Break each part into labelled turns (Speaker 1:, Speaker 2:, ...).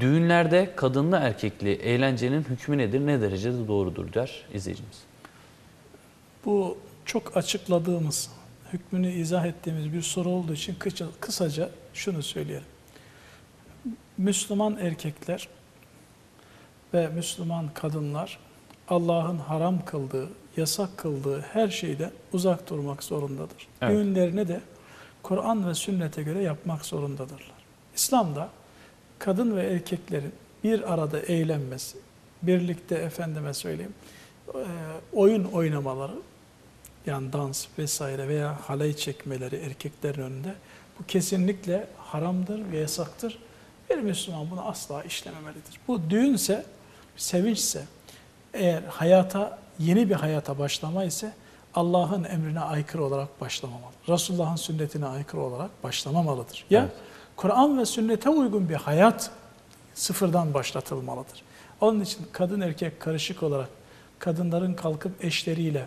Speaker 1: Düğünlerde kadınlı erkekli eğlencenin hükmü nedir, ne derecede doğrudur der izleyicimiz.
Speaker 2: Bu çok açıkladığımız, hükmünü izah ettiğimiz bir soru olduğu için kısa- kısaca şunu söyleyelim. Müslüman erkekler ve Müslüman kadınlar Allah'ın haram kıldığı, yasak kıldığı her şeyden uzak durmak zorundadır.
Speaker 1: Evet.
Speaker 2: Düğünlerini de Kur'an ve sünnete göre yapmak zorundadırlar. İslam'da kadın ve erkeklerin bir arada eğlenmesi, birlikte efendime söyleyeyim, oyun oynamaları, yani dans vesaire veya halay çekmeleri erkeklerin önünde bu kesinlikle haramdır ve yasaktır. Bir Müslüman bunu asla işlememelidir. Bu düğünse, sevinçse, eğer hayata, yeni bir hayata başlama ise Allah'ın emrine aykırı olarak başlamamalı. Resulullah'ın sünnetine aykırı olarak başlamamalıdır. Ya
Speaker 1: Evet.
Speaker 2: Kur'an ve sünnete uygun bir hayat sıfırdan başlatılmalıdır. Onun için kadın erkek karışık olarak kadınların kalkıp eşleriyle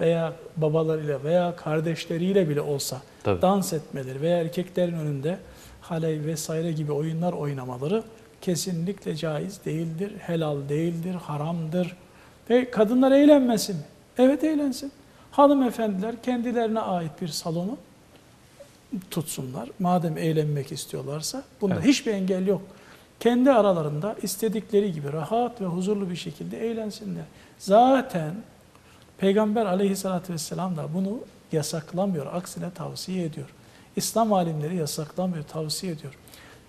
Speaker 2: veya babalarıyla veya kardeşleriyle bile olsa
Speaker 1: Tabii.
Speaker 2: dans etmeleri veya erkeklerin önünde haley vesaire gibi oyunlar oynamaları kesinlikle caiz değildir, helal değildir, haramdır. Ve kadınlar eğlenmesin. Evet eğlensin. Hanımefendiler kendilerine ait bir salonu tutsunlar. Madem eğlenmek istiyorlarsa bunda
Speaker 1: Evet.
Speaker 2: hiçbir engel yok. Kendi aralarında istedikleri gibi rahat ve huzurlu bir şekilde eğlensinler. Zaten Peygamber aleyhissalatü vesselam da bunu yasaklamıyor. Aksine tavsiye ediyor. İslam alimleri yasaklamıyor, tavsiye ediyor.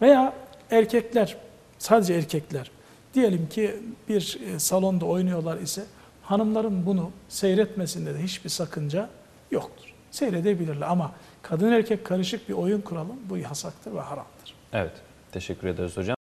Speaker 2: Veya erkekler, sadece erkekler, diyelim ki bir e, salonda oynuyorlar ise hanımların bunu seyretmesinde de hiçbir sakınca yoktur. Seyredebilirler ama kadın erkek karışık bir oyun kuralım bu yasaktır ve haramdır.
Speaker 1: Evet, teşekkür ederiz hocam.